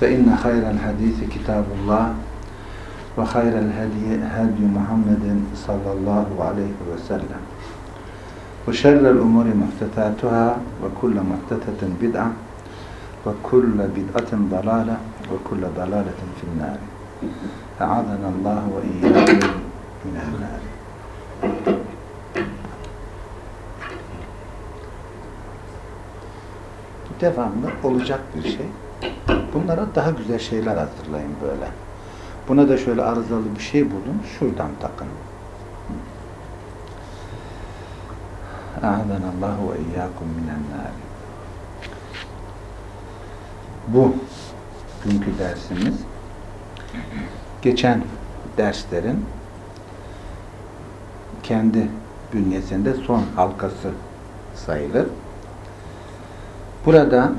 فإن خير الحديث كتاب الله وخير الهدي هدي محمد صلى الله عليه وسلم وشر الأمور محدثاتها وكل محدثة بدعة وكل بدعة ضلالة وكل ضلالة في النار أعاذنا الله وإياكم من النار devamlı olacak bir şey. Bunlara daha güzel şeyler hazırlayın böyle. Buna da şöyle arızalı bir şey bulun, şuradan takın. A'adanallahu ve iyyakum minen. Bu günkü dersimiz geçen derslerin kendi bünyesinde son halkası sayılır. Burada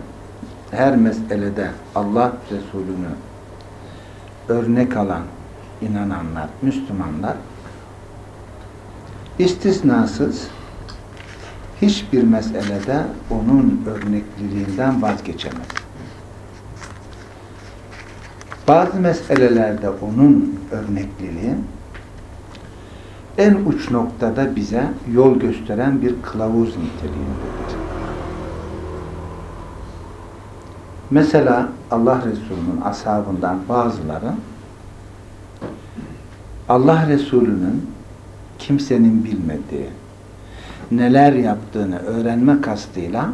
her meselede Allah Resulü'nü örnek alan inananlar, Müslümanlar istisnasız hiçbir meselede onun örnekliliğinden vazgeçemez. Bazı meselelerde onun örnekliliği en uç noktada bize yol gösteren bir kılavuz niteliğindedir. Mesela Allah Resulü'nün ashabından bazıları Allah Resulü'nün kimsenin bilmediği, neler yaptığını öğrenme kastıyla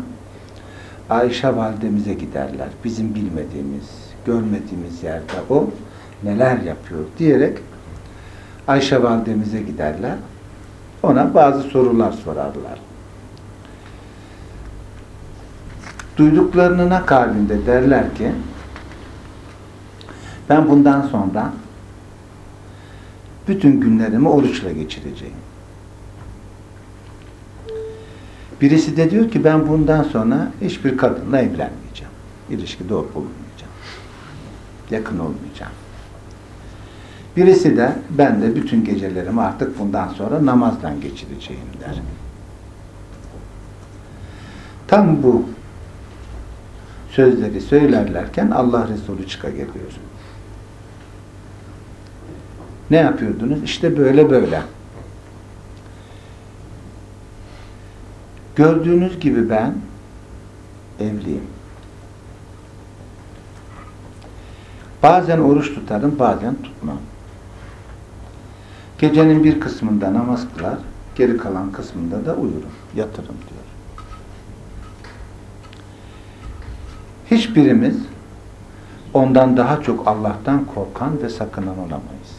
Ayşe validemize giderler. Bizim bilmediğimiz, görmediğimiz yerde o neler yapıyor diyerek Ayşe validemize giderler. Ona bazı sorular sorarlar. Duyduklarının akabinde derler ki ben bundan sonra bütün günlerimi oruçla geçireceğim. Birisi de diyor ki ben bundan sonra hiçbir kadınla evlenmeyeceğim. İlişkide bulunmayacağım. Yakın olmayacağım. Birisi de ben de bütün gecelerimi artık bundan sonra namazdan geçireceğim der. Tam bu sözleri söylerlerken Allah Resulü çıka geliyor. Ne yapıyordunuz? İşte böyle böyle. Gördüğünüz gibi ben evliyim. Bazen oruç tutarım, bazen tutmam. Gecenin bir kısmında namaz kılar, geri kalan kısmında da uyurum, yatırım diyor. Hiçbirimiz ondan daha çok Allah'tan korkan ve sakınan olamayız.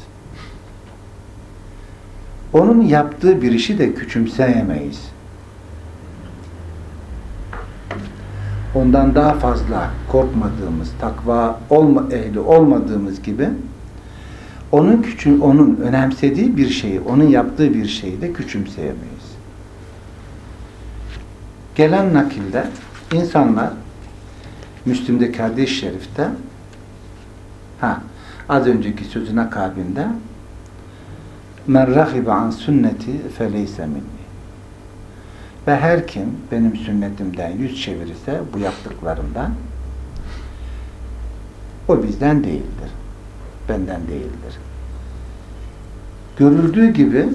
Onun yaptığı bir işi de küçümseyemeyiz. Ondan daha fazla korkmadığımız, takva olma, ehli olmadığımız gibi onun küçüm, onun önemsediği bir şeyi, onun yaptığı bir şeyi de küçümseyemeyiz. Gelen nakilde insanlar Müslim'deki hadis-i şerifte ha, az önceki sözün akabinde men rahibe an sünneti feleyse minni ve her kim benim sünnetimden yüz çevirirse bu yaptıklarımdan o bizden değildir. Benden değildir. Görüldüğü gibi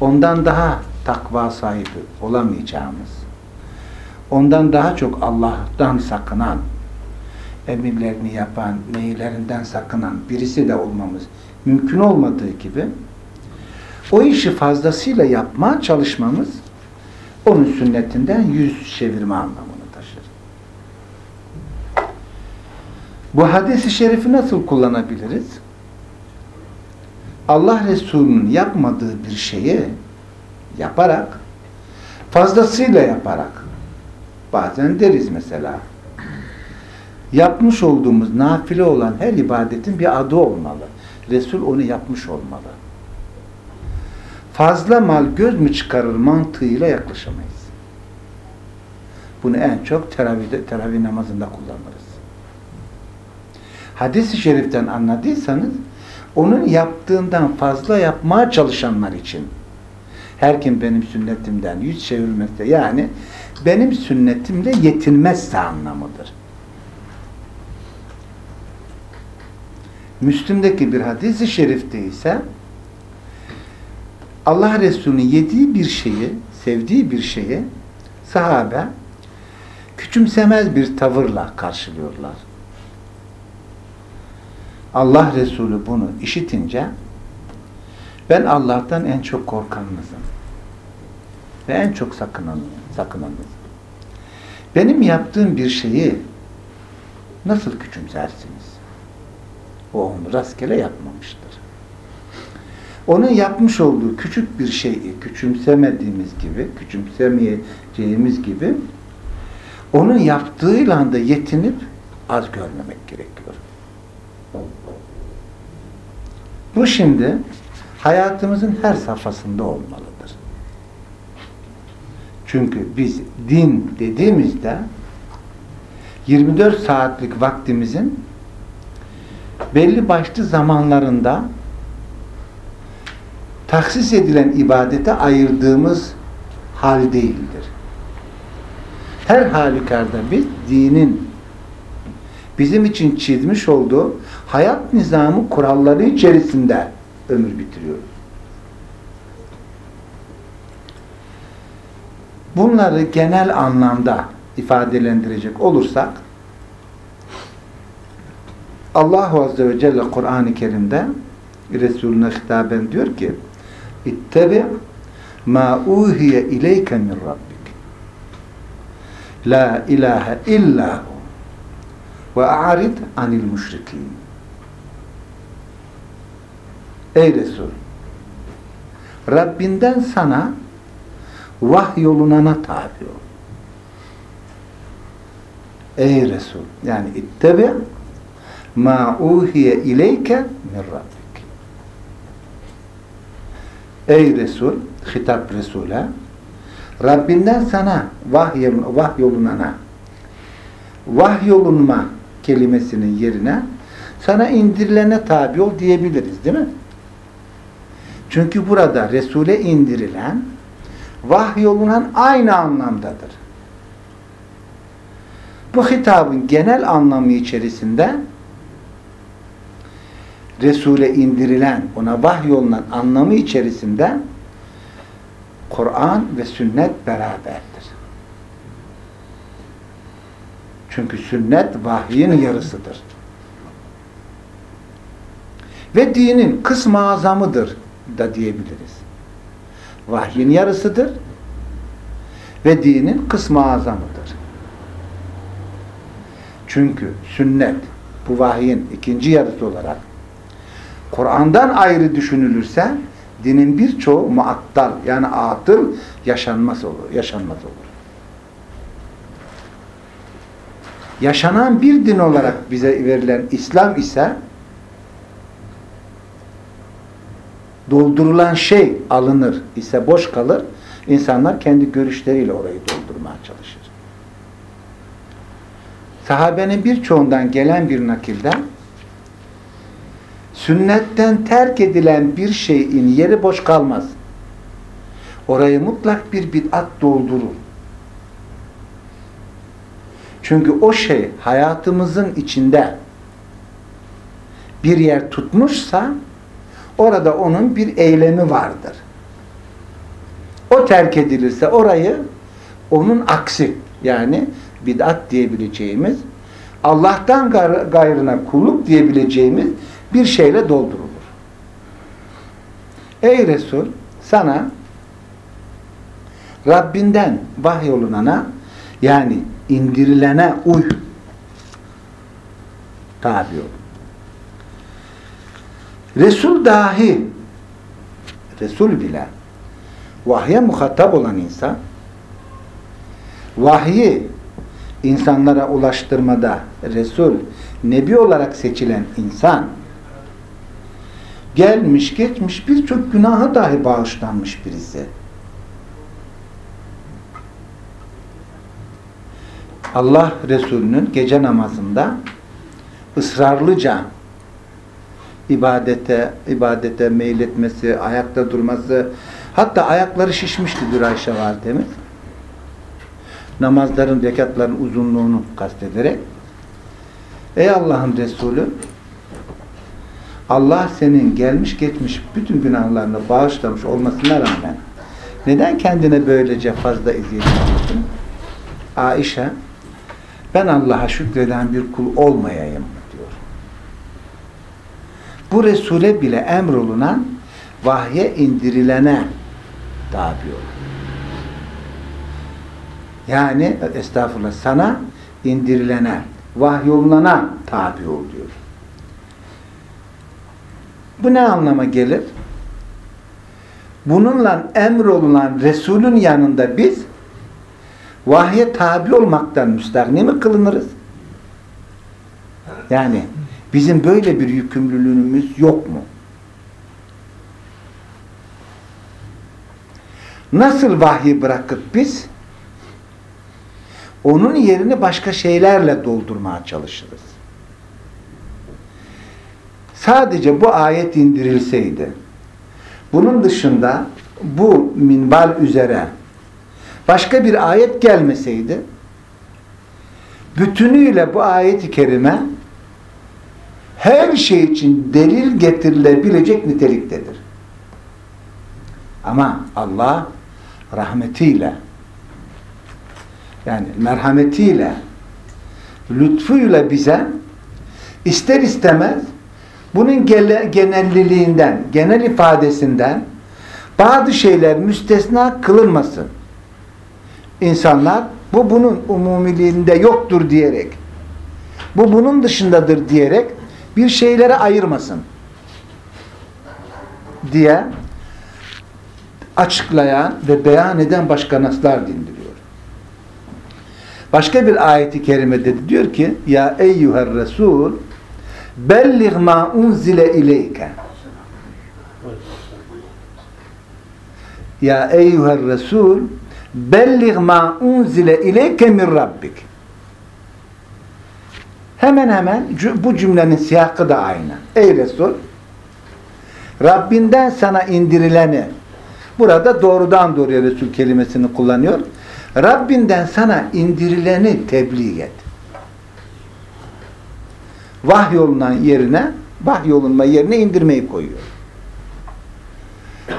ondan daha takva sahibi olamayacağımız ondan daha çok Allah'tan sakınan, emirlerini yapan, neylerinden sakınan birisi de olmamız mümkün olmadığı gibi o işi fazlasıyla yapmaya çalışmamız onun sünnetinden yüz çevirme anlamını taşır. Bu hadisi şerifi nasıl kullanabiliriz? Allah Resulü'nün yapmadığı bir şeyi yaparak, fazlasıyla yaparak, bazen deriz mesela, Yapmış olduğumuz nafile olan her ibadetin bir adı olmalı. Resul onu yapmış olmalı. Fazla mal göz mü çıkarır mantığıyla yaklaşamayız. Bunu en çok teravihde, teravih namazında kullanırız. Hadis-i şeriften anladıysanız onun yaptığından fazla yapmaya çalışanlar için her kim benim sünnetimden yüz çevirmezse yani benim sünnetimle yetinmezse anlamıdır. Müslüm'deki bir hadis-i şerifte ise Allah Resulü'nün yediği bir şeyi, sevdiği bir şeyi sahabe küçümsemez bir tavırla karşılıyorlar. Allah Resulü bunu işitince ben Allah'tan en çok korkanınızım ve en çok sakınan, sakınanınızım. Benim yaptığım bir şeyi nasıl küçümsersiniz? O onu rastgele yapmamıştır. Onun yapmış olduğu küçük bir şeyi küçümsemediğimiz gibi, küçümsemeyeceğimiz gibi onun yaptığıyla da yetinip az görmemek gerekiyor. Bu şimdi hayatımızın her safhasında olmalıdır. Çünkü biz din dediğimizde 24 saatlik vaktimizin belli başlı zamanlarında taksis edilen ibadete ayırdığımız hal değildir. Her halükarda biz dinin bizim için çizmiş olduğu hayat nizamı kuralları içerisinde ömür bitiriyoruz. Bunları genel anlamda ifadelendirecek olursak Allah Azze ve Celle Kur'an-ı Kerim'de Resulüne hitaben diyor ki İttebi ma uhiye ileyke min rabbik. La ilahe illa ve a'rid anil müşrikin Ey Resul Rabbinden sana vahyolunana tabi ol. Ey Resul yani ittebi ma uhiye ileyke min rabbik. Ey Resul, hitap Resul'e Rabbinden sana vahyolun, vahyolunana vahyolunma kelimesinin yerine sana indirilene tabi ol diyebiliriz değil mi? Çünkü burada Resul'e indirilen vahyolunan aynı anlamdadır. Bu hitabın genel anlamı içerisinde Resul'e indirilen, ona vahyolunan anlamı içerisinde Kur'an ve sünnet beraberdir. Çünkü sünnet vahyin yarısıdır. Ve dinin kısmı azamıdır da diyebiliriz. Vahyin yarısıdır ve dinin kısmı azamıdır. Çünkü sünnet bu vahyin ikinci yarısı olarak Kur'an'dan ayrı düşünülürse dinin birçoğu muattal yani atıl yaşanmaz olur. Yaşanmaz olur. Yaşanan bir din olarak bize verilen İslam ise doldurulan şey alınır ise boş kalır. İnsanlar kendi görüşleriyle orayı doldurmaya çalışır. Sahabenin birçoğundan gelen bir nakilde sünnetten terk edilen bir şeyin yeri boş kalmaz. Orayı mutlak bir bid'at doldurur. Çünkü o şey hayatımızın içinde bir yer tutmuşsa orada onun bir eylemi vardır. O terk edilirse orayı onun aksi yani bid'at diyebileceğimiz Allah'tan gayrına kulluk diyebileceğimiz bir şeyle doldurulur. Ey Resul sana Rabbinden vahyolunana yani indirilene uy tabi ol. Resul dahi Resul bile vahye muhatap olan insan vahyi insanlara ulaştırmada Resul, Nebi olarak seçilen insan gelmiş geçmiş birçok günahı dahi bağışlanmış birisi. Allah Resulü'nün gece namazında ısrarlıca ibadete, ibadete meyletmesi, ayakta durması, hatta ayakları şişmişti diyor Ayşe validemiz. Namazların, rekatların uzunluğunu kastederek Ey Allah'ın Resulü Allah senin gelmiş geçmiş bütün günahlarını bağışlamış olmasına rağmen neden kendine böylece fazla eziyet ediyorsun? Aişe ben Allah'a şükreden bir kul olmayayım. Bu Resul'e bile emrolunan vahye indirilene tabi ol. Yani estağfurullah sana indirilene, vahyolunana tabi ol diyor. Bu ne anlama gelir? Bununla emrolunan Resul'ün yanında biz vahye tabi olmaktan müstahni mi kılınırız? Yani bizim böyle bir yükümlülüğümüz yok mu? Nasıl vahyi bırakıp biz onun yerini başka şeylerle doldurmaya çalışırız. Sadece bu ayet indirilseydi, bunun dışında bu minbal üzere başka bir ayet gelmeseydi, bütünüyle bu ayet-i kerime her şey için delil getirilebilecek niteliktedir. Ama Allah rahmetiyle yani merhametiyle lütfuyla bize ister istemez bunun genelliliğinden, genel ifadesinden bazı şeyler müstesna kılınmasın. İnsanlar bu bunun umumiliğinde yoktur diyerek bu bunun dışındadır diyerek bir şeylere ayırmasın diye açıklayan ve beyan eden başka naslar dindiriyor. Başka bir ayeti kerimede de diyor ki Ya eyyuhel Resul bellig ma unzile ileyke Ya eyyuhel Resul bellig ma unzile ileyke min Rabbik Hemen hemen bu cümlenin siyakı da aynı. Ey Resul Rabbinden sana indirileni burada doğrudan doğruya Resul kelimesini kullanıyor. Rabbinden sana indirileni tebliğ et. Vahyolunan yerine vahyolunma yerine indirmeyi koyuyor.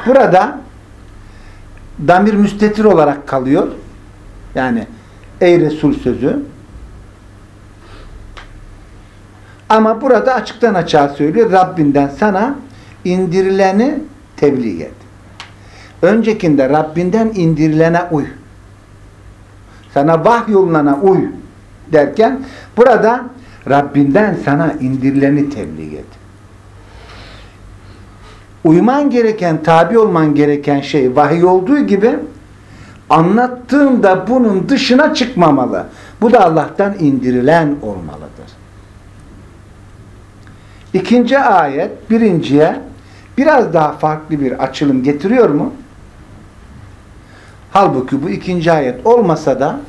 Burada damir müstetir olarak kalıyor. Yani ey Resul sözü ama burada açıktan açığa söylüyor. Rabbinden sana indirileni tebliğ et. Öncekinde Rabbinden indirilene uy sana vahyolunana uy derken burada Rabbinden sana indirileni tebliğ et. Uyman gereken, tabi olman gereken şey vahiy olduğu gibi anlattığında bunun dışına çıkmamalı. Bu da Allah'tan indirilen olmalıdır. İkinci ayet birinciye biraz daha farklı bir açılım getiriyor mu? Halbuki bu ikinci ayet olmasa da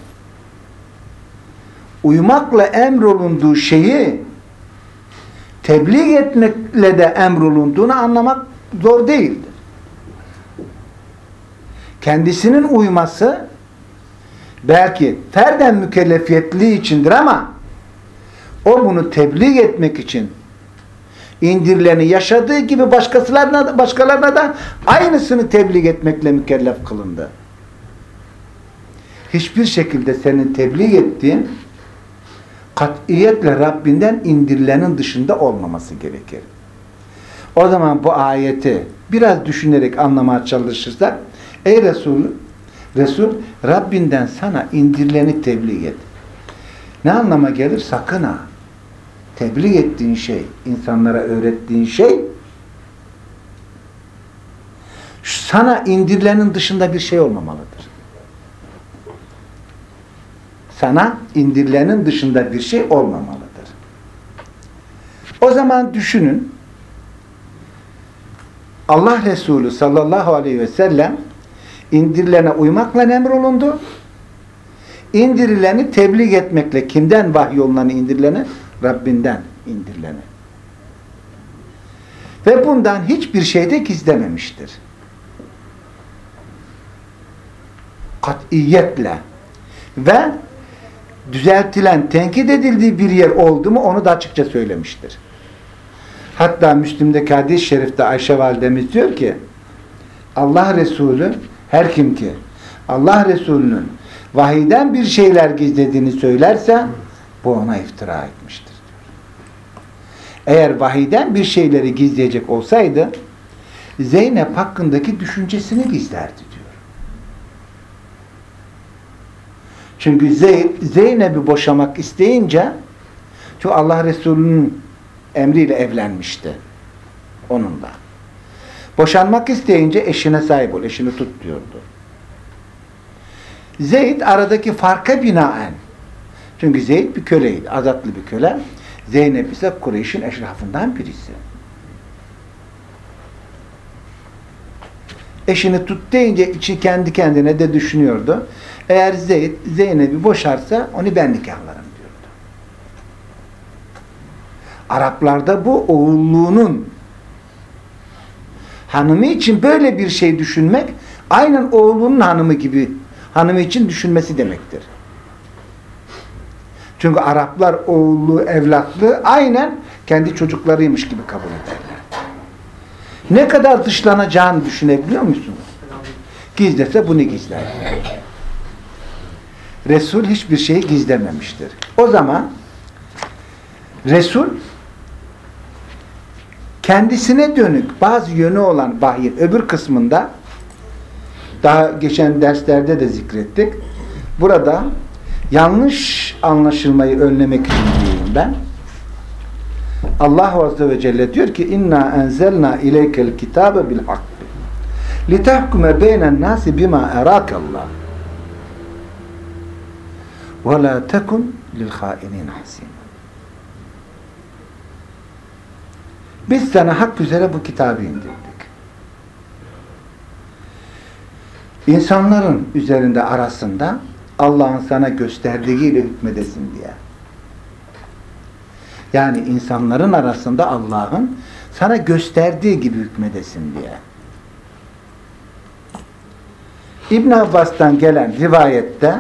uymakla emrolunduğu şeyi tebliğ etmekle de emrolunduğunu anlamak zor değildir. Kendisinin uyması belki ferden mükellefiyetliği içindir ama o bunu tebliğ etmek için indirileni yaşadığı gibi başkalarına, başkalarına da aynısını tebliğ etmekle mükellef kılındı hiçbir şekilde senin tebliğ ettiğin katiyetle Rabbinden indirilenin dışında olmaması gerekir. O zaman bu ayeti biraz düşünerek anlamaya çalışırsak ey Resul Resul Rabbinden sana indirileni tebliğ et. Ne anlama gelir? Sakın ha. Tebliğ ettiğin şey, insanlara öğrettiğin şey sana indirilenin dışında bir şey olmamalıdır. sana indirilenin dışında bir şey olmamalıdır. O zaman düşünün Allah Resulü sallallahu aleyhi ve sellem indirilene uymakla emrolundu. İndirileni tebliğ etmekle kimden vahiy yolundan indirileni? Rabbinden indirileni. Ve bundan hiçbir şey de gizlememiştir. Katiyetle ve düzeltilen, tenkit edildiği bir yer oldu mu onu da açıkça söylemiştir. Hatta Müslim'deki hadis-i şerifte Ayşe validemiz diyor ki Allah Resulü her kim ki Allah Resulü'nün vahiden bir şeyler gizlediğini söylerse bu ona iftira etmiştir. Eğer vahiden bir şeyleri gizleyecek olsaydı Zeynep hakkındaki düşüncesini gizlerdi diyor. Çünkü Zeynep'i boşamak isteyince çünkü Allah Resulü'nün emriyle evlenmişti. Onunla. Boşanmak isteyince eşine sahip ol, eşini tut diyordu. Zeyd aradaki farka binaen çünkü Zeyd bir köleydi, azatlı bir köle. Zeynep ise Kureyş'in eşrafından birisi. Eşini tut deyince içi kendi kendine de düşünüyordu. Eğer Zeyd Zeynep'i boşarsa onu ben nikahlarım diyordu. Araplarda bu oğulluğunun hanımı için böyle bir şey düşünmek aynen oğlunun hanımı gibi hanımı için düşünmesi demektir. Çünkü Araplar oğullu, evlatlı aynen kendi çocuklarıymış gibi kabul ederler. Ne kadar dışlanacağını düşünebiliyor musunuz? Gizlese bunu gizler. Resul hiçbir şeyi gizlememiştir. O zaman Resul kendisine dönük bazı yönü olan vahyin öbür kısmında daha geçen derslerde de zikrettik. Burada yanlış anlaşılmayı önlemek için diyeyim ben. Allah Azze ve Celle diyor ki inna enzelna ileykel kitabe bil hakki litahkume beynen nasi bima erakallah ve la tekun lil hainin hasin biz sana hak üzere bu kitabı indirdik insanların üzerinde arasında Allah'ın sana gösterdiğiyle hükmedesin diye. Yani insanların arasında Allah'ın sana gösterdiği gibi hükmedesin diye. İbn Abbas'tan gelen rivayette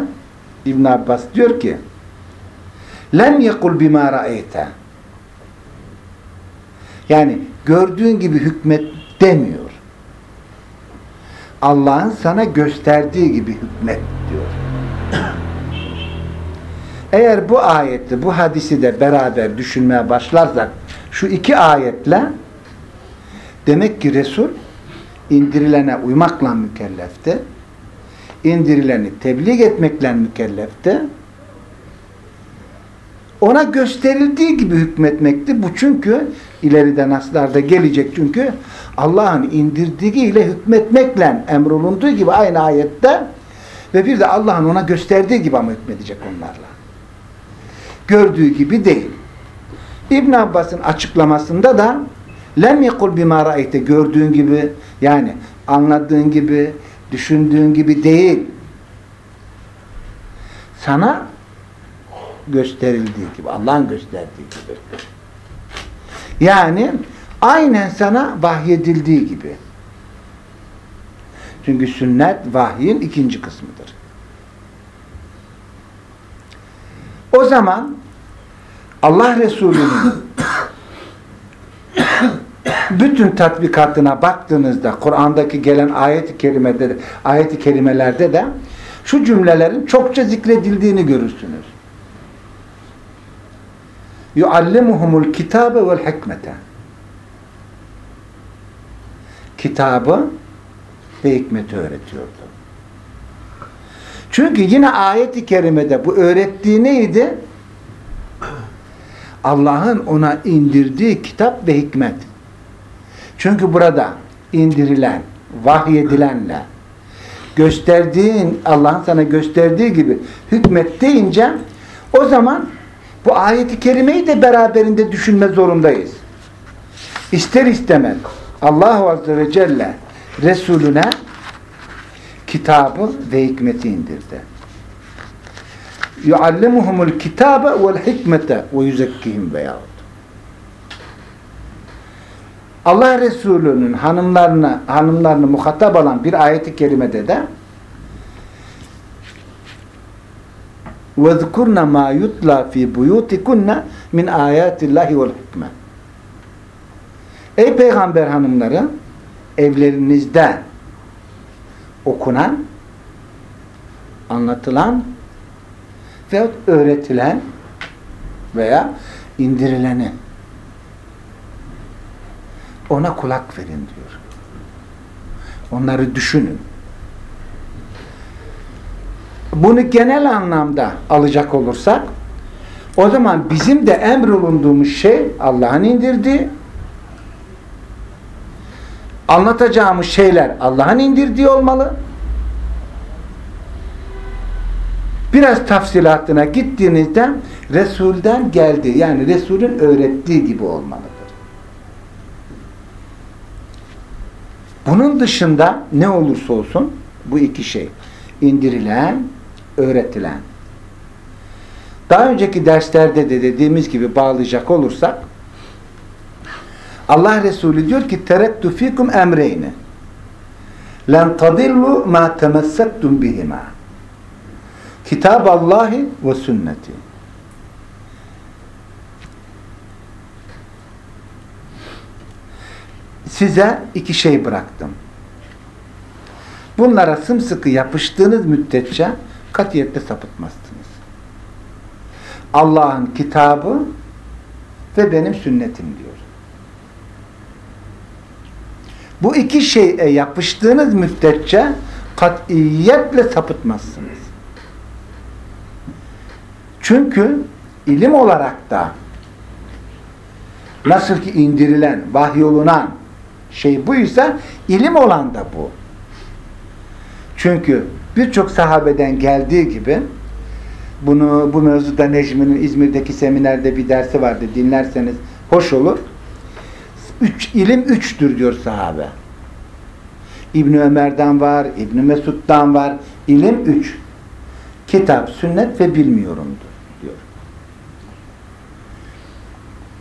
İbn Abbas diyor ki lem yekul bima ra'eyte yani gördüğün gibi hükmet demiyor. Allah'ın sana gösterdiği gibi hükmet diyor. Eğer bu ayeti, bu hadisi de beraber düşünmeye başlarsak şu iki ayetle demek ki Resul indirilene uymakla mükellefti. İndirileni tebliğ etmekle mükellefti. Ona gösterildiği gibi hükmetmekti. Bu çünkü ileride naslarda gelecek çünkü Allah'ın indirdiğiyle hükmetmekle emrolunduğu gibi aynı ayette ve bir de Allah'ın ona gösterdiği gibi ama hükmedecek onlarla. Gördüğü gibi değil. İbn Abbas'ın açıklamasında da lem yekul bima ra'ayte gördüğün gibi yani anladığın gibi düşündüğün gibi değil. Sana gösterildiği gibi, Allah'ın gösterdiği gibi. Yani aynen sana vahyedildiği gibi. Çünkü sünnet vahyin ikinci kısmıdır. O zaman Allah Resulü'nün bütün tatbikatına baktığınızda Kur'an'daki gelen ayet-i kerimede ayet-i kerimelerde de şu cümlelerin çokça zikredildiğini görürsünüz. Yuallimuhumul kitabe vel hikmete. Kitabı ve hikmeti öğretiyordu. Çünkü yine ayet-i kerimede bu öğrettiği neydi? Allah'ın ona indirdiği kitap ve hikmet. Çünkü burada indirilen, vahyedilenle gösterdiğin Allah'ın sana gösterdiği gibi hükmet deyince o zaman bu ayeti kerimeyi de beraberinde düşünme zorundayız. İster istemez Allahu Azze ve Celle Resulüne kitabı ve hikmeti indirdi. vel hikmete ve yüzekkihim veyahut. Allah Resulü'nün hanımlarına hanımlarını muhatap alan bir ayeti kerimede de وَذْكُرْنَ مَا يُتْلَى فِي بُيُوتِكُنَّ مِنْ آيَاتِ اللّٰهِ وَالْحِكْمَةِ Ey peygamber hanımları evlerinizde okunan anlatılan veyahut öğretilen veya indirileni ona kulak verin diyor. Onları düşünün. Bunu genel anlamda alacak olursak o zaman bizim de emrolunduğumuz şey Allah'ın indirdiği anlatacağımız şeyler Allah'ın indirdiği olmalı. Biraz tafsilatına gittiğinizde Resul'den geldi. Yani Resul'ün öğrettiği gibi olmalıdır. Bunun dışında ne olursa olsun bu iki şey indirilen, öğretilen. Daha önceki derslerde de dediğimiz gibi bağlayacak olursak Allah Resulü diyor ki terettu fikum emreyni len tadillu ma temessektum bihima kitab Allahi ve sünneti size iki şey bıraktım. Bunlara sımsıkı yapıştığınız müddetçe katiyette sapıtmazsınız. Allah'ın kitabı ve benim sünnetim diyor. Bu iki şeye yapıştığınız müddetçe katiyetle sapıtmazsınız. Çünkü ilim olarak da nasıl ki indirilen, vahyolunan şey buysa ilim olan da bu. Çünkü birçok sahabeden geldiği gibi bunu bu mevzuda Necmi'nin İzmir'deki seminerde bir dersi vardı. Dinlerseniz hoş olur. Üç, ilim üçtür diyor sahabe. İbn Ömer'den var, İbn Mesud'dan var. İlim üç. Kitap, sünnet ve bilmiyorumdur diyor.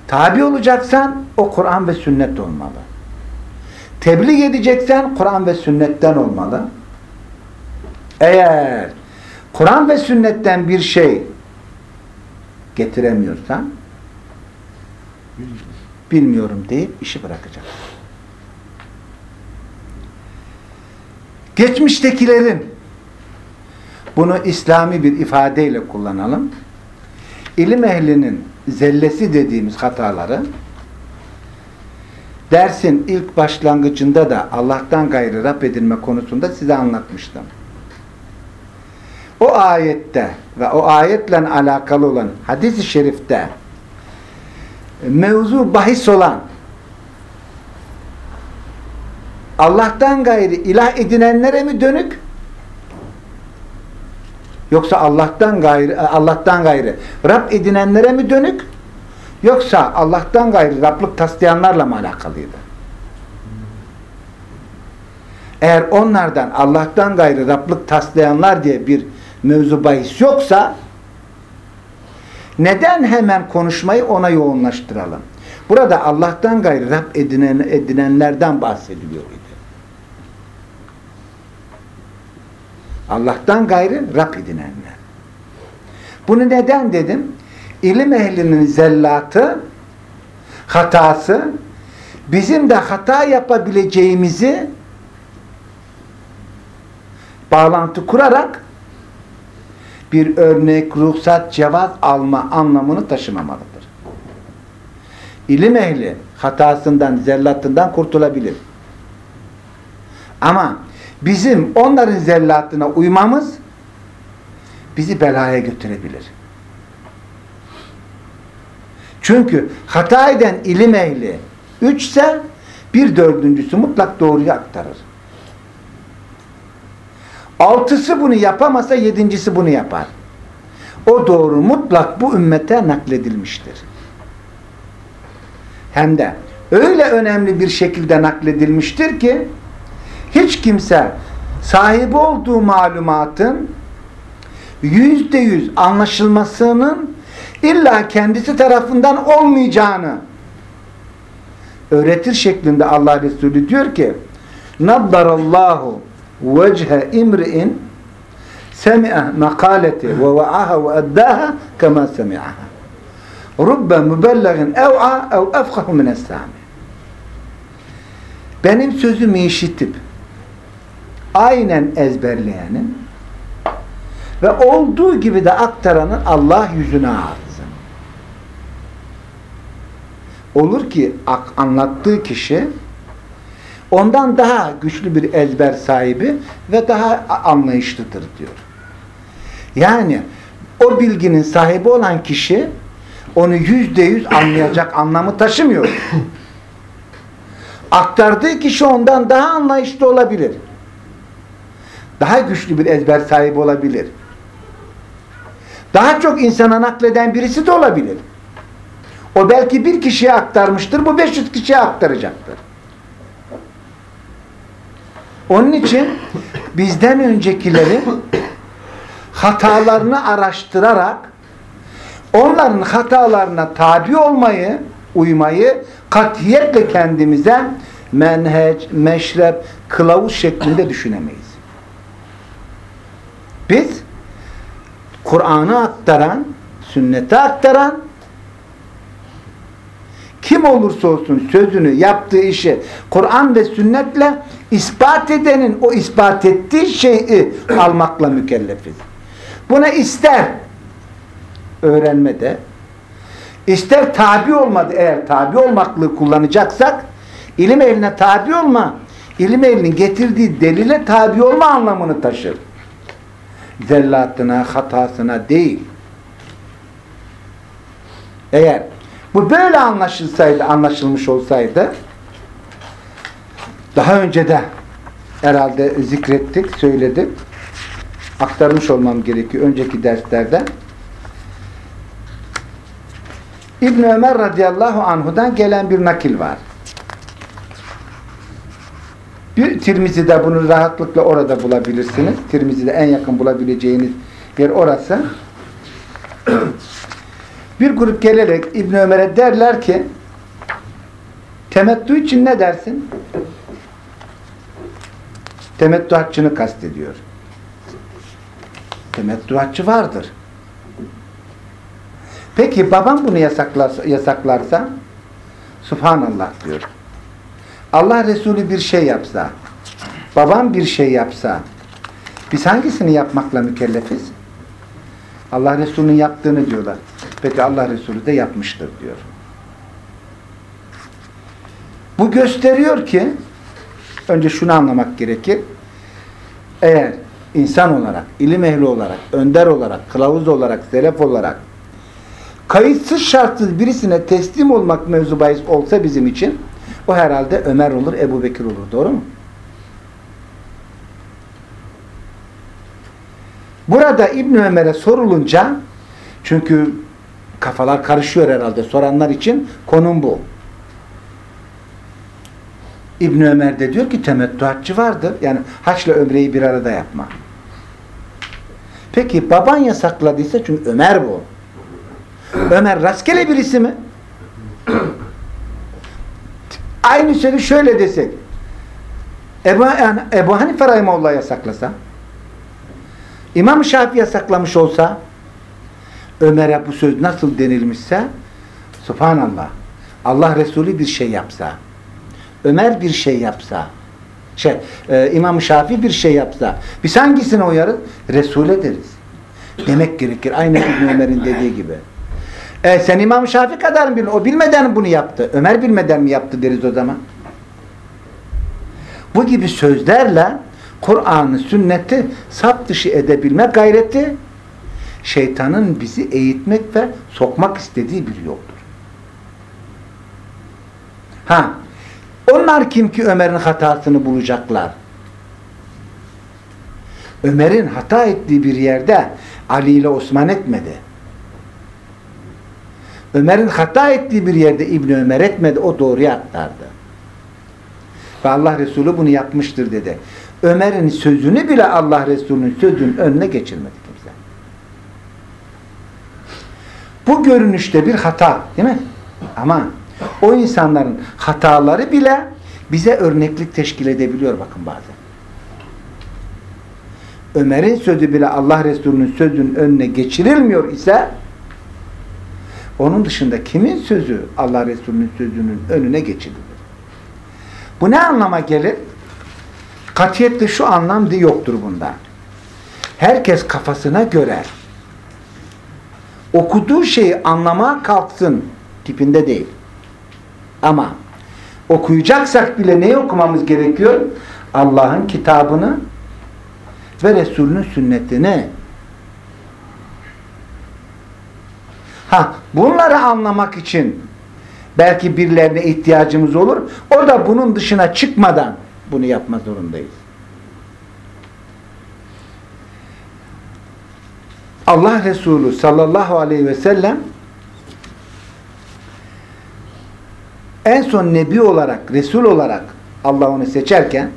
Tabi olacaksan o Kur'an ve sünnet olmalı. Tebliğ edeceksen Kur'an ve sünnetten olmalı. Eğer Kur'an ve sünnetten bir şey getiremiyorsan bilmiyorum deyip işi bırakacak. Geçmiştekilerin bunu İslami bir ifadeyle kullanalım. İlim ehlinin zellesi dediğimiz hataları dersin ilk başlangıcında da Allah'tan gayrı Rab edilme konusunda size anlatmıştım. O ayette ve o ayetle alakalı olan hadis-i şerifte mevzu bahis olan Allah'tan gayrı ilah edinenlere mi dönük? Yoksa Allah'tan gayrı Allah'tan gayrı Rab edinenlere mi dönük? Yoksa Allah'tan gayrı Rablık taslayanlarla mı alakalıydı? Eğer onlardan Allah'tan gayrı Rablık taslayanlar diye bir mevzu bahis yoksa neden hemen konuşmayı ona yoğunlaştıralım? Burada Allah'tan gayrı Rab edinen, edinenlerden bahsediliyor idi. Allah'tan gayrı Rab edinenler. Bunu neden dedim? İlim ehlinin zellatı, hatası, bizim de hata yapabileceğimizi bağlantı kurarak bir örnek, ruhsat, cevaz alma anlamını taşımamalıdır. İlim ehli hatasından, zellatından kurtulabilir. Ama bizim onların zellatına uymamız bizi belaya götürebilir. Çünkü hata eden ilim ehli üçse bir dördüncüsü mutlak doğruyu aktarır. Altısı bunu yapamasa yedincisi bunu yapar. O doğru mutlak bu ümmete nakledilmiştir. Hem de öyle önemli bir şekilde nakledilmiştir ki hiç kimse sahibi olduğu malumatın yüzde yüz anlaşılmasının illa kendisi tarafından olmayacağını öğretir şeklinde Allah Resulü diyor ki Naddarallahu imri'in semi'a makaleti ve va'aha ve eddaha kema semi'aha rubbe mübellegin ev'a ev efkahu mine's-sami benim sözümü işitip aynen ezberleyenin ve olduğu gibi de aktaranın Allah yüzüne artsın. Olur ki anlattığı kişi ondan daha güçlü bir ezber sahibi ve daha anlayışlıdır diyor. Yani o bilginin sahibi olan kişi onu yüzde yüz anlayacak anlamı taşımıyor. Aktardığı kişi ondan daha anlayışlı olabilir. Daha güçlü bir ezber sahibi olabilir. Daha çok insana nakleden birisi de olabilir. O belki bir kişiye aktarmıştır, bu 500 kişiye aktaracaktır. Onun için bizden öncekileri hatalarını araştırarak onların hatalarına tabi olmayı, uymayı katiyetle kendimize menheç, meşrep, kılavuz şeklinde düşünemeyiz. Biz Kur'an'ı aktaran, sünneti aktaran kim olursa olsun sözünü, yaptığı işi Kur'an ve sünnetle ispat edenin o ispat ettiği şeyi almakla mükellefiz. Buna ister öğrenmede, ister tabi olmadı eğer tabi olmaklığı kullanacaksak ilim eline tabi olma, ilim elinin getirdiği delile tabi olma anlamını taşır zellatına, hatasına değil. Eğer bu böyle anlaşılsaydı, anlaşılmış olsaydı daha önce de herhalde zikrettik, söyledik. Aktarmış olmam gerekiyor önceki derslerde. İbn Ömer radıyallahu anhudan gelen bir nakil var. Bir Tirmizi'de bunu rahatlıkla orada bulabilirsiniz. Tirmizi'de en yakın bulabileceğiniz yer orası. bir grup gelerek İbn Ömer'e derler ki temettü için ne dersin? Temettü kastediyor. Temettü vardır. Peki babam bunu yasaklarsa, yasaklarsa Subhanallah diyor. Allah Resulü bir şey yapsa, babam bir şey yapsa, biz hangisini yapmakla mükellefiz? Allah Resulü'nün yaptığını diyorlar. Peki Allah Resulü de yapmıştır diyor. Bu gösteriyor ki, önce şunu anlamak gerekir. Eğer insan olarak, ilim ehli olarak, önder olarak, kılavuz olarak, selef olarak kayıtsız şartsız birisine teslim olmak mevzu bahis olsa bizim için o herhalde Ömer olur, Ebu Bekir olur. Doğru mu? Burada İbn Ömer'e sorulunca çünkü kafalar karışıyor herhalde soranlar için konum bu. İbn Ömer de diyor ki temettüatçı vardır. Yani haçla ömreyi bir arada yapma. Peki baban yasakladıysa çünkü Ömer bu. Ömer rastgele birisi mi? Aynı sözü şöyle desek. Ebu, yani Ebu Hanife Rahimahullah yasaklasa İmam Şafii yasaklamış olsa Ömer'e bu söz nasıl denilmişse Subhanallah Allah Resulü bir şey yapsa Ömer bir şey yapsa şey, e, İmam Şafii bir şey yapsa biz hangisine uyarız? Resul'e deriz. Demek gerekir. Aynı İbn Ömer'in dediği gibi. E, sen İmam Şafii kadar mı bilin? O bilmeden bunu yaptı. Ömer bilmeden mi yaptı deriz o zaman? Bu gibi sözlerle Kur'an'ı, sünneti sap dışı edebilme gayreti şeytanın bizi eğitmek ve sokmak istediği bir yoldur. Ha, onlar kim ki Ömer'in hatasını bulacaklar? Ömer'in hata ettiği bir yerde Ali ile Osman etmedi. Ömer'in hata ettiği bir yerde İbni Ömer etmedi. O doğruya aktardı. Ve Allah Resulü bunu yapmıştır dedi. Ömer'in sözünü bile Allah Resulü'nün sözünün önüne geçirmedi kimse. Bu görünüşte bir hata değil mi? Ama o insanların hataları bile bize örneklik teşkil edebiliyor bakın bazen. Ömer'in sözü bile Allah Resulü'nün sözünün önüne geçirilmiyor ise onun dışında kimin sözü Allah Resulü'nün sözünün önüne geçirilir? Bu ne anlama gelir? Katiyetle şu anlam yoktur bunda. Herkes kafasına göre okuduğu şeyi anlamaya kalksın tipinde değil. Ama okuyacaksak bile neyi okumamız gerekiyor? Allah'ın kitabını ve Resulünün sünnetini. Ha, bunları anlamak için belki birilerine ihtiyacımız olur. O da bunun dışına çıkmadan bunu yapma zorundayız. Allah Resulü sallallahu aleyhi ve sellem en son nebi olarak, resul olarak Allah onu seçerken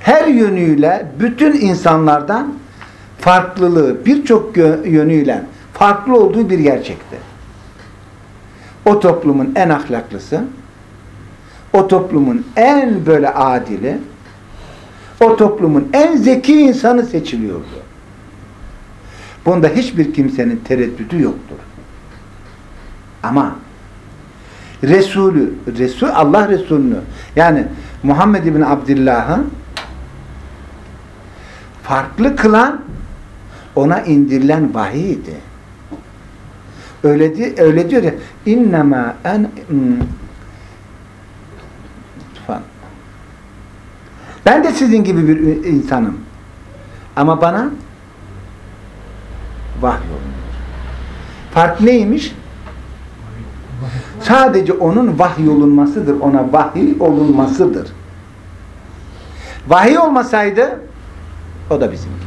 her yönüyle bütün insanlardan farklılığı birçok yönüyle farklı olduğu bir gerçekti. O toplumun en ahlaklısı, o toplumun en böyle adili, o toplumun en zeki insanı seçiliyordu. Bunda hiçbir kimsenin tereddüdü yoktur. Ama Resulü, Resul, Allah Resulünü yani Muhammed bin Abdullah'ı farklı kılan ona indirilen vahiydi. Öyle, di, öyle diyor ya innema en hmm, ben de sizin gibi bir insanım. Ama bana vahyolunur. Fark neymiş? Sadece onun vahyolunmasıdır. Ona vahiy olunmasıdır. Vahiy olmasaydı o da bizim gibi.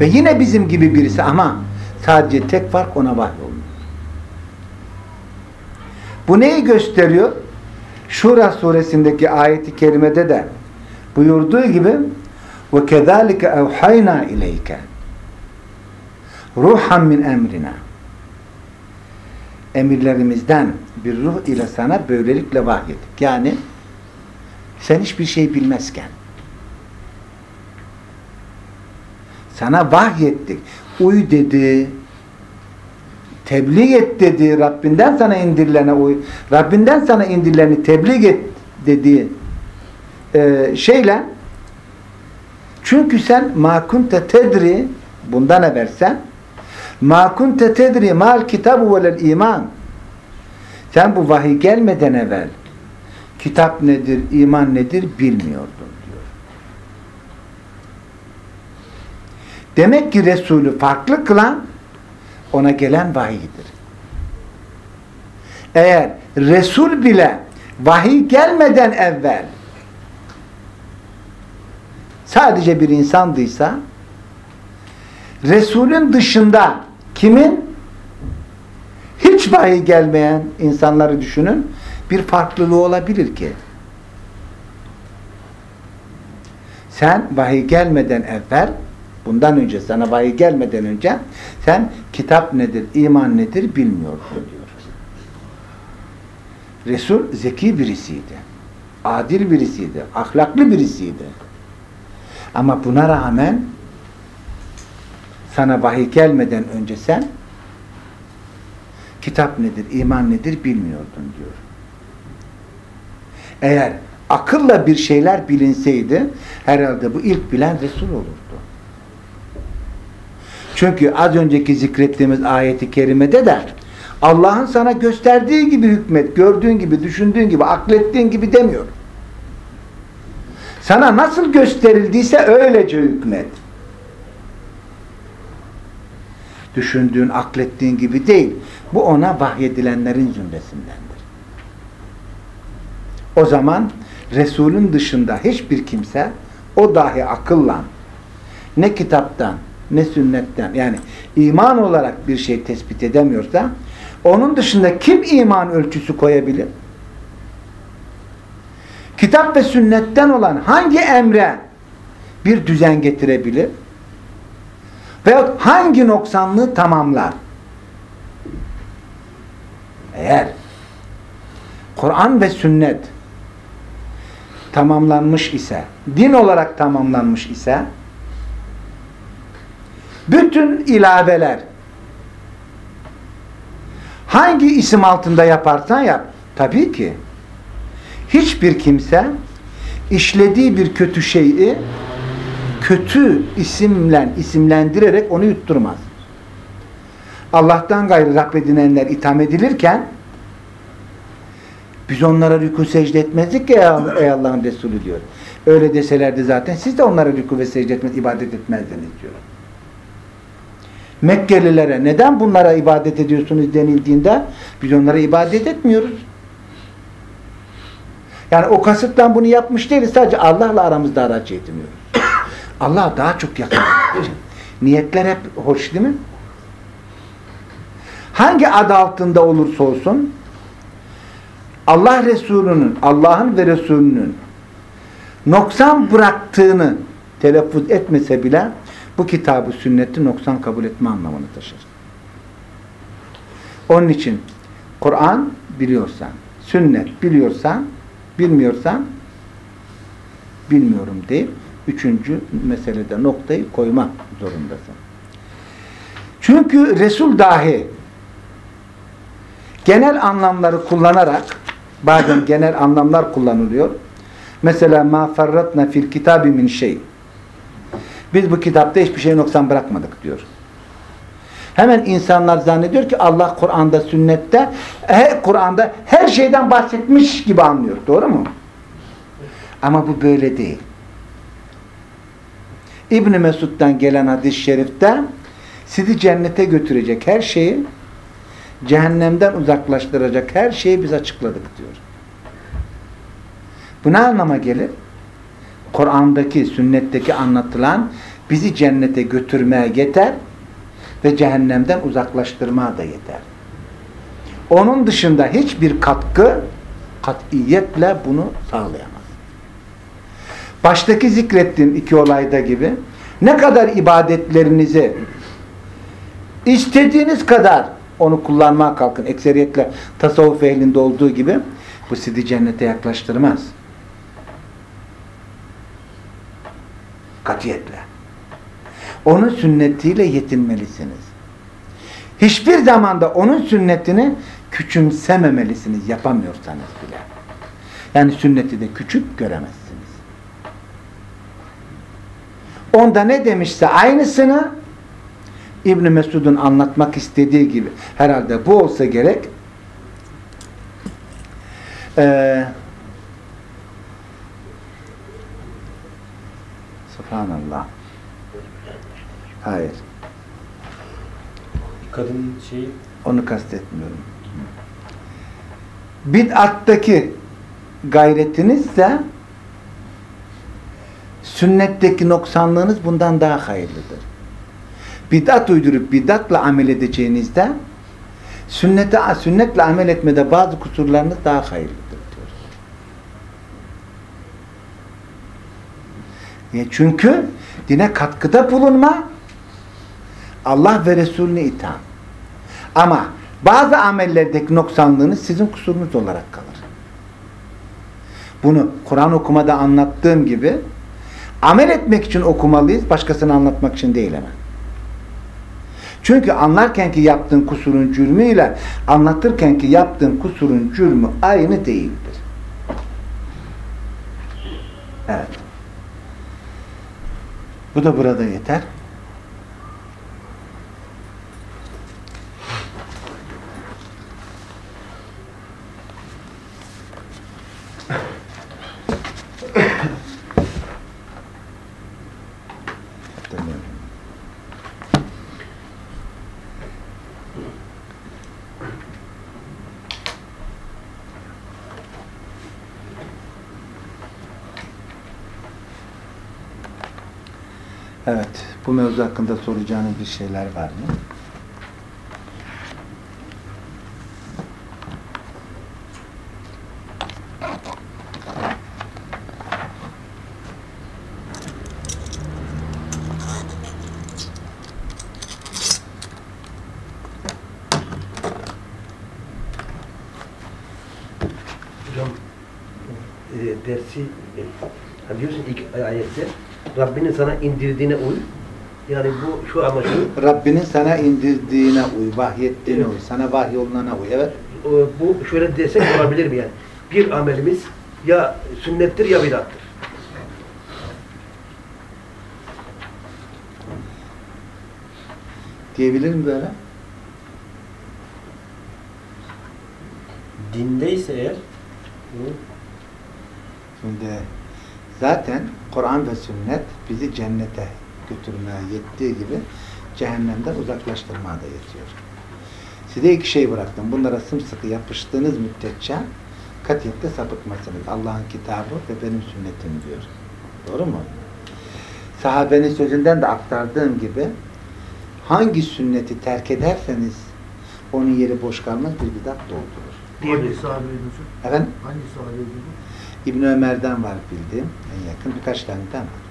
Ve yine bizim gibi birisi ama sadece tek fark ona vahyolunur. Bu neyi gösteriyor? Şura suresindeki ayeti kerimede de buyurduğu gibi kezalike evhayna ileyke ruhan min emrina emirlerimizden bir ruh ile sana böylelikle vahyettik. Yani sen hiçbir şey bilmezken sana vahyettik. Uy dedi, tebliğ et dedi, Rabbinden sana indirilene uy, Rabbinden sana indirileni tebliğ et dediği e, şeyle çünkü sen ma kunte tedri bundan evvel sen ma kunte tedri mal kitabu velel iman sen bu vahiy gelmeden evvel kitap nedir, iman nedir bilmiyordun diyor. Demek ki Resulü farklı kılan ona gelen vahiydir. Eğer Resul bile vahiy gelmeden evvel sadece bir insandıysa Resulün dışında kimin? Hiç vahiy gelmeyen insanları düşünün. Bir farklılığı olabilir ki. Sen vahiy gelmeden evvel bundan önce sana vahiy gelmeden önce sen kitap nedir, iman nedir bilmiyordun diyor. Resul zeki birisiydi. Adil birisiydi. Ahlaklı birisiydi. Ama buna rağmen sana vahiy gelmeden önce sen kitap nedir, iman nedir bilmiyordun diyor. Eğer akılla bir şeyler bilinseydi herhalde bu ilk bilen Resul olurdu. Çünkü az önceki zikrettiğimiz ayeti kerimede de Allah'ın sana gösterdiği gibi hükmet, gördüğün gibi, düşündüğün gibi, aklettiğin gibi demiyor. Sana nasıl gösterildiyse öylece hükmet. Düşündüğün, aklettiğin gibi değil. Bu ona vahyedilenlerin zümresindendir. O zaman Resul'ün dışında hiçbir kimse o dahi akılla ne kitaptan ne sünnetten yani iman olarak bir şey tespit edemiyorsa onun dışında kim iman ölçüsü koyabilir? Kitap ve sünnetten olan hangi emre bir düzen getirebilir? Veyahut hangi noksanlığı tamamlar? Eğer Kur'an ve sünnet tamamlanmış ise, din olarak tamamlanmış ise bütün ilaveler hangi isim altında yaparsan yap tabii ki hiçbir kimse işlediği bir kötü şeyi kötü isimle isimlendirerek onu yutturmaz. Allah'tan gayrı Rab edinenler itham edilirken biz onlara rükû secde etmezdik ki ey Allah'ın Resulü diyor. Öyle deselerdi zaten siz de onlara rükû ve secde etmez, ibadet etmezdiniz diyor. Mekkelilere neden bunlara ibadet ediyorsunuz denildiğinde biz onlara ibadet etmiyoruz. Yani o kasıttan bunu yapmış değiliz. Sadece Allah'la aramızda araç ediniyoruz. Allah daha çok yakın. Niyetler hep hoş değil mi? Hangi adı altında olursa olsun Allah Resulü'nün, Allah'ın ve Resulü'nün noksan bıraktığını telaffuz etmese bile bu kitabı sünneti noksan kabul etme anlamını taşır. Onun için Kur'an biliyorsan, sünnet biliyorsan, bilmiyorsan bilmiyorum deyip üçüncü meselede noktayı koymak zorundasın. Çünkü Resul dahi genel anlamları kullanarak bazen genel anlamlar kullanılıyor. Mesela ma farratna fil kitabi min şey. Biz bu kitapta hiçbir şey noksan bırakmadık diyor. Hemen insanlar zannediyor ki Allah Kur'an'da, sünnette, Kur'an'da her şeyden bahsetmiş gibi anlıyor. Doğru mu? Ama bu böyle değil. İbn Mesud'dan gelen hadis-i şerifte sizi cennete götürecek her şeyi cehennemden uzaklaştıracak her şeyi biz açıkladık diyor. Bu ne anlama gelir? Kur'an'daki, sünnetteki anlatılan bizi cennete götürmeye yeter ve cehennemden uzaklaştırmaya da yeter. Onun dışında hiçbir katkı katiyetle bunu sağlayamaz. Baştaki zikrettiğim iki olayda gibi ne kadar ibadetlerinizi istediğiniz kadar onu kullanmaya kalkın. Ekseriyetle tasavvuf ehlinde olduğu gibi bu sizi cennete yaklaştırmaz. Katiyetle. Onun sünnetiyle yetinmelisiniz. Hiçbir zamanda onun sünnetini küçümsememelisiniz yapamıyorsanız bile. Yani sünneti de küçük göremezsiniz. Onda ne demişse aynısını İbn Mesud'un anlatmak istediği gibi. Herhalde bu olsa gerek. Ee, Subhanallah. Hayır. Kadın şeyi onu kastetmiyorum. Bid'attaki gayretinizse sünnetteki noksanlığınız bundan daha hayırlıdır bid'at uydurup bid'atla amel edeceğinizde sünnete, sünnetle amel etmede bazı kusurlarınız daha hayırlıdır diyor. E çünkü dine katkıda bulunma Allah ve Resulüne itham. Ama bazı amellerdeki noksanlığınız sizin kusurunuz olarak kalır. Bunu Kur'an okumada anlattığım gibi amel etmek için okumalıyız, başkasını anlatmak için değil hemen. Çünkü anlarken ki yaptığın kusurun cürmüyle anlatırken ki yaptığın kusurun cürmü aynı değildir. Evet. Bu da burada yeter. Bu mevzu hakkında soracağınız bir şeyler var mı? E, dersi e, diyorsun ilk ayette Rabbinin sana indirdiğine uy. Yani bu şu şu Rabbinin sana indirdiğine uy, vahyettiğine uy, sana vahyolunana uy. Evet. bu şöyle desek olabilir mi yani? Bir amelimiz ya sünnettir ya bidattır. Diyebilir mi böyle? Dindeyse eğer Şimdi zaten Kur'an ve sünnet bizi cennete götürmeye yettiği gibi cehennemden uzaklaştırmaya da yetiyor. Size iki şey bıraktım. Bunlara sımsıkı yapıştığınız müddetçe katiyette sapıtmazsınız. Allah'ın kitabı ve benim sünnetim diyor. Doğru mu? Sahabenin sözünden de aktardığım gibi hangi sünneti terk ederseniz onun yeri boş kalmaz bir bidat doldurur. Hangi sahabeydi hocam? Efendim? Hangi sahabeydi hocam? İbn Ömer'den var bildiğim en yakın birkaç tane daha var.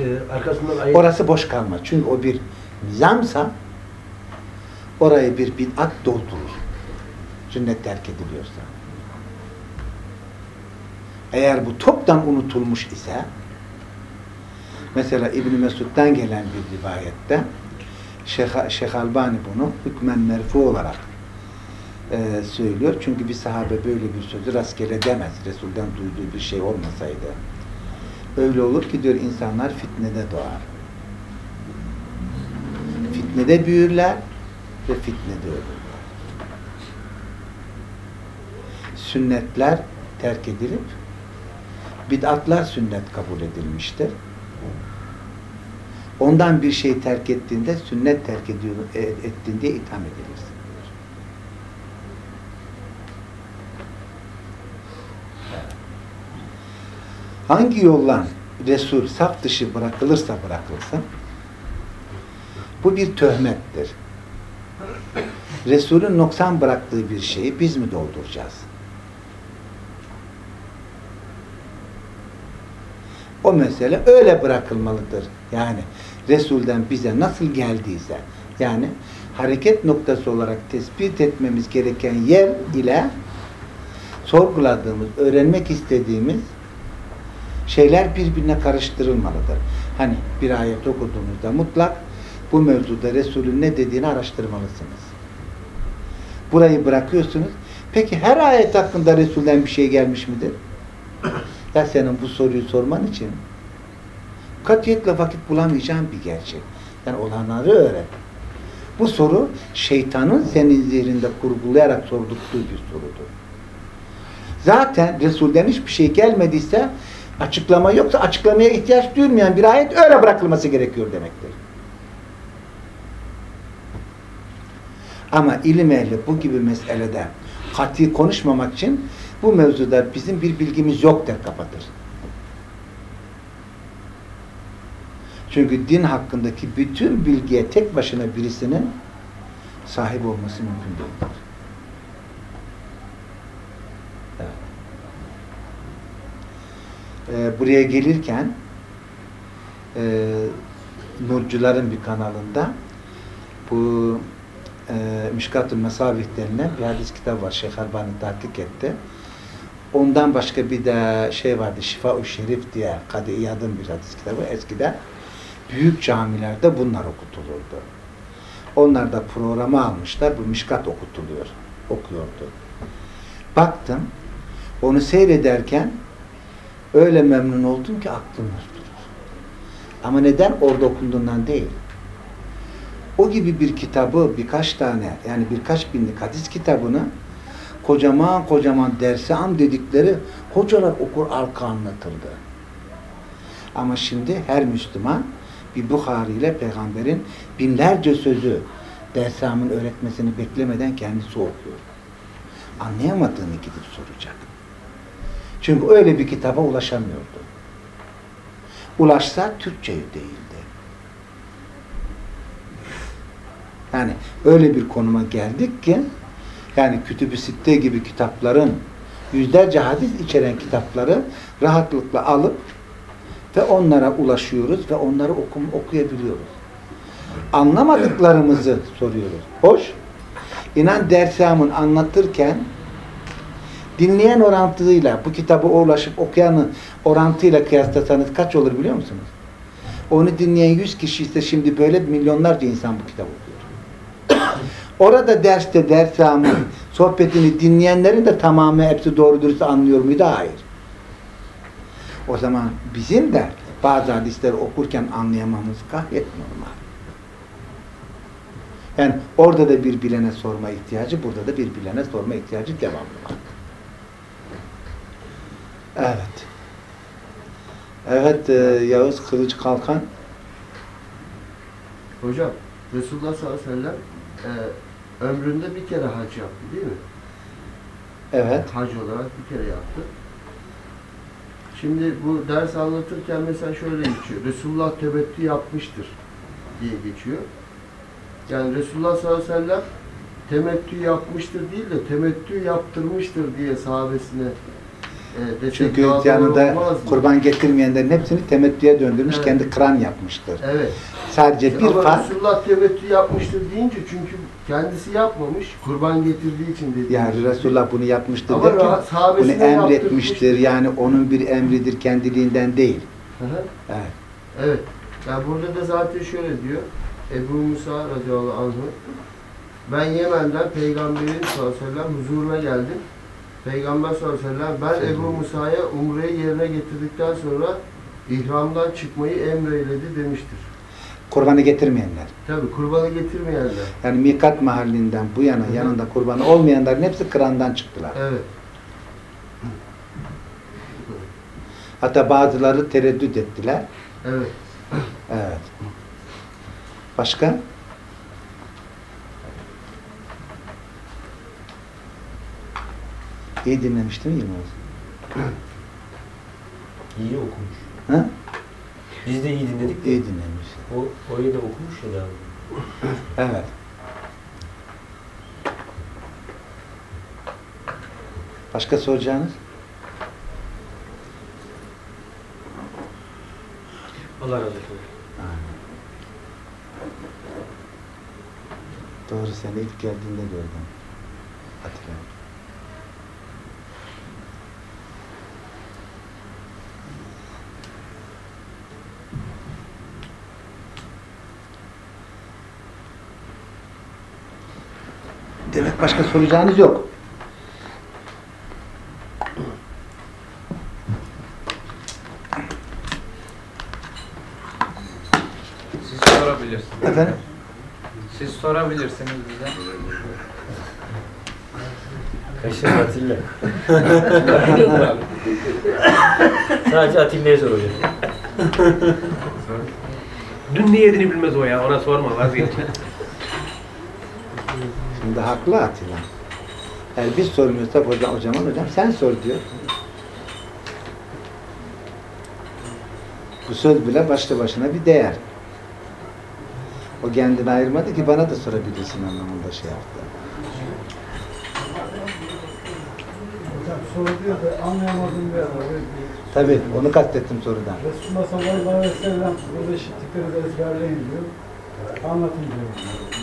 E, arkasından ayet Orası boş kalmaz. Çünkü o bir nizamsa orayı bir bid'at doldurur. Sünnet terk ediliyorsa. Eğer bu toptan unutulmuş ise mesela İbn Mesud'dan gelen bir rivayette Şeyh, Şeyh Albani bunu hükmen merfu olarak e, söylüyor. Çünkü bir sahabe böyle bir sözü rastgele demez. Resul'den duyduğu bir şey olmasaydı. Öyle olur ki diyor insanlar fitnede doğar. Fitnede büyürler ve fitnede ölürler. Sünnetler terk edilip bid'atlar sünnet kabul edilmiştir. Ondan bir şey terk ettiğinde sünnet terk ediyor, e, ettin diye itham edilirsin. diyor. Hangi yoldan Resul saf dışı bırakılırsa bırakılsın bu bir töhmettir. Resul'ün noksan bıraktığı bir şeyi biz mi dolduracağız? O mesele öyle bırakılmalıdır. Yani Resul'den bize nasıl geldiyse yani hareket noktası olarak tespit etmemiz gereken yer ile sorguladığımız, öğrenmek istediğimiz şeyler birbirine karıştırılmalıdır. Hani bir ayet okuduğunuzda mutlak bu mevzuda Resul'ün ne dediğini araştırmalısınız. Burayı bırakıyorsunuz. Peki her ayet hakkında Resul'den bir şey gelmiş midir? Ya senin bu soruyu sorman için katiyetle vakit bulamayacağın bir gerçek. Yani olanları öğren. Bu soru şeytanın senin zihninde kurgulayarak sordurttuğu bir sorudur. Zaten Resul'den hiçbir şey gelmediyse açıklama yoksa açıklamaya ihtiyaç duymayan bir ayet öyle bırakılması gerekiyor demektir. Ama ilim ehli bu gibi meselede kati konuşmamak için bu mevzuda bizim bir bilgimiz yok der kapatır. Çünkü din hakkındaki bütün bilgiye tek başına birisinin sahip olması mümkün değildir. Ee, buraya gelirken e, Nurcuların bir kanalında bu e, Mişkat-ı Mesavih denilen bir hadis kitabı var. Şeyh Albani tahkik etti. Ondan başka bir de şey vardı. Şifa-ı Şerif diye Kadı İyad'ın bir hadis kitabı. Eskiden büyük camilerde bunlar okutulurdu. Onlar da programı almışlar. Bu Mişkat okutuluyor. Okuyordu. Baktım. Onu seyrederken öyle memnun oldum ki aklım durur. Ama neden? Orada okunduğundan değil. O gibi bir kitabı birkaç tane yani birkaç binlik hadis kitabını kocaman kocaman derse am dedikleri hocalar okur arka anlatırdı. Ama şimdi her Müslüman bir Bukhari ile peygamberin binlerce sözü dersamın öğretmesini beklemeden kendisi okuyor. Anlayamadığını gidip soracak. Çünkü öyle bir kitaba ulaşamıyordu. Ulaşsa Türkçe değildi. Yani öyle bir konuma geldik ki yani Kütüb-i Sitte gibi kitapların yüzlerce hadis içeren kitapları rahatlıkla alıp ve onlara ulaşıyoruz ve onları okum, okuyabiliyoruz. Anlamadıklarımızı soruyoruz. Hoş. İnan dersamın anlatırken dinleyen orantıyla bu kitabı ulaşıp okuyanın orantıyla kıyaslasanız kaç olur biliyor musunuz? Onu dinleyen 100 kişi ise şimdi böyle milyonlarca insan bu kitabı okuyor. Orada derste dersamın sohbetini dinleyenlerin de tamamı hepsi doğru dürüst anlıyor muydu? Hayır. O zaman bizim de bazı hadisleri okurken anlayamamız gayet normal. Yani orada da bir bilene sorma ihtiyacı, burada da bir bilene sorma ihtiyacı devamlı var. Evet. Evet, e, Yağız Kılıç Kalkan. Hocam Resulullah sallallahu aleyhi ve sellem e, ömründe bir kere hac yaptı değil mi? Evet. Hac olarak bir kere yaptı. Şimdi bu ders anlatırken mesela şöyle geçiyor. Resulullah tebettü yapmıştır diye geçiyor. Yani Resulullah sallallahu aleyhi ve sellem temettü yapmıştır değil de temettü yaptırmıştır diye sahabesine e, Çünkü yanında kurban getirmeyenlerin hepsini temettüye döndürmüş, Evet. kendi kıran yapmıştır. Evet. Sadece bir Ama fark, Resulullah temettü yapmıştır deyince çünkü kendisi yapmamış, kurban getirdiği için dedi. yani Resulullah bunu yapmıştır Ama derken, bunu emretmiştir. Yani onun bir emridir, kendiliğinden değil. Hı hı. Evet. Evet. Yani burada da zaten şöyle diyor. Ebu Musa radıyallahu anh'ı ben Yemen'den Peygamberin sallallahu aleyhi ve sellem huzuruna geldim. Peygamber sallallahu aleyhi ve sellem ben Ebu Musa'ya umreyi yerine getirdikten sonra ihramdan çıkmayı emreyledi demiştir. Kurbanı getirmeyenler. Tabi kurbanı getirmeyenler. Yani mikat mahallinden bu yana Hı hı. yanında kurbanı olmayanların hepsi kırandan çıktılar. Evet. Hatta bazıları tereddüt ettiler. Evet. Evet. Başka? İyi dinlemiştin mi Yılmaz? İyi okumuş. Ha? Biz de iyi dinledik. İyi dinlemiş. O orayı da okumuş ya daha. Evet. Başka soracağınız? Allah razı olsun. Doğru seni ilk geldiğinde gördüm. Hatırlıyorum. Demek başka soracağınız yok. Siz sorabilirsiniz. Efendim? Siz sorabilirsiniz bize. Kaşın Atilla. Sadece Atilla'ya soracağım. Dün ne yediğini bilmez o ya. Ona sorma vazgeç. Şimdi haklı Atilla. Eğer biz sormuyorsak hocam, hocama hocam sen sor diyor. Bu söz bile başlı başına bir değer. O kendini ayırmadı ki bana da sorabilirsin anlamında şey yaptı. Hocam soru diyor da anlayamadığım bir adam. Tabii onu kastettim sorudan. Resulullah sallallahu aleyhi ve sellem burada işittiklerinizi ezberleyin diyor. Anlatın diyor.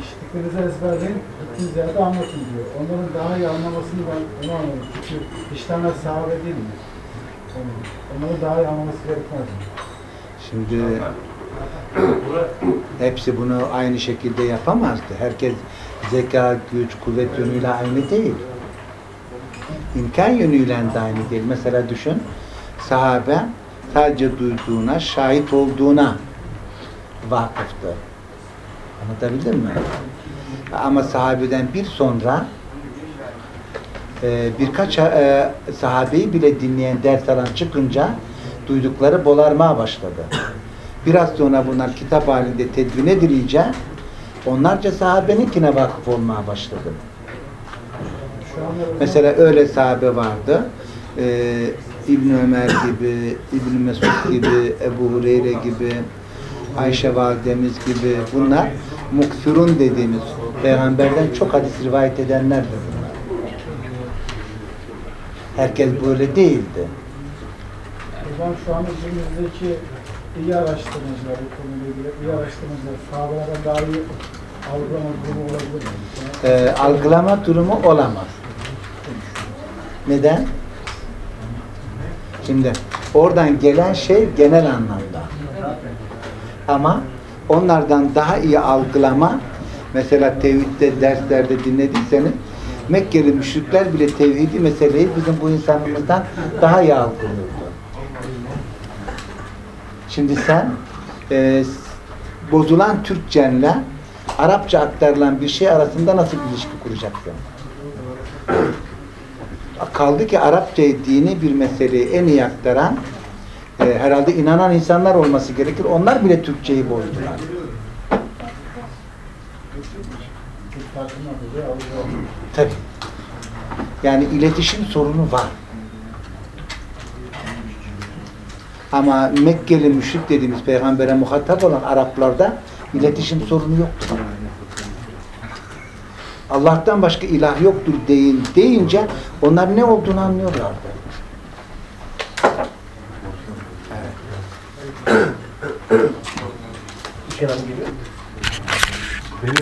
İşittiklerinizi ezberleyin, gittiğiniz yerde anlatın diyor. Onların daha iyi anlamasını ben onu anladım. Çünkü işlemler sahabe değil mi? Yani onların daha iyi anlaması gerekmez mi? Şimdi hepsi bunu aynı şekilde yapamazdı. Herkes zeka, güç, kuvvet yönüyle aynı değil. İmkan yönüyle de aynı değil. Mesela düşün, sahabe sadece duyduğuna, şahit olduğuna vakıftı. Anlatabildim mi? Ama sahabeden bir sonra e, birkaç e, sahabeyi bile dinleyen ders alan çıkınca duydukları bolarmaya başladı. Biraz sonra bunlar kitap halinde tedvin edilince onlarca sahabeninkine vakıf olmaya başladı. Mesela öyle sahabe vardı. e, İbn Ömer gibi, İbn Mesud gibi, Ebu Hureyre gibi, Ayşe validemiz gibi bunlar mukfirun dediğimiz peygamberden çok hadis rivayet edenlerdir bunlar. Herkes böyle değildi. Hocam şu an içimizdeki iyi araştırmacılar, bu konuyla ilgili iyi araştırmacılar, sahabelerden daha iyi algılama durumu olabilir mi? Ee, algılama durumu olamaz. Neden? Şimdi oradan gelen şey genel anlamda. Ama onlardan daha iyi algılama mesela tevhidde derslerde dinlediyseniz Mekkeli müşrikler bile tevhidi meseleyi bizim bu insanımızdan daha iyi algılıyordu. Şimdi sen e, bozulan Türkçenle Arapça aktarılan bir şey arasında nasıl bir ilişki kuracaksın? Kaldı ki Arapça dini bir meseleyi en iyi aktaran e, herhalde inanan insanlar olması gerekir. Onlar bile Türkçeyi bozdular. Tabii. Yani iletişim sorunu var. Ama Mekkeli müşrik dediğimiz peygambere muhatap olan Araplarda iletişim sorunu yoktur. Allah'tan başka ilah yoktur deyin deyince onlar ne olduğunu anlıyorlardı. İş adamı geliyor.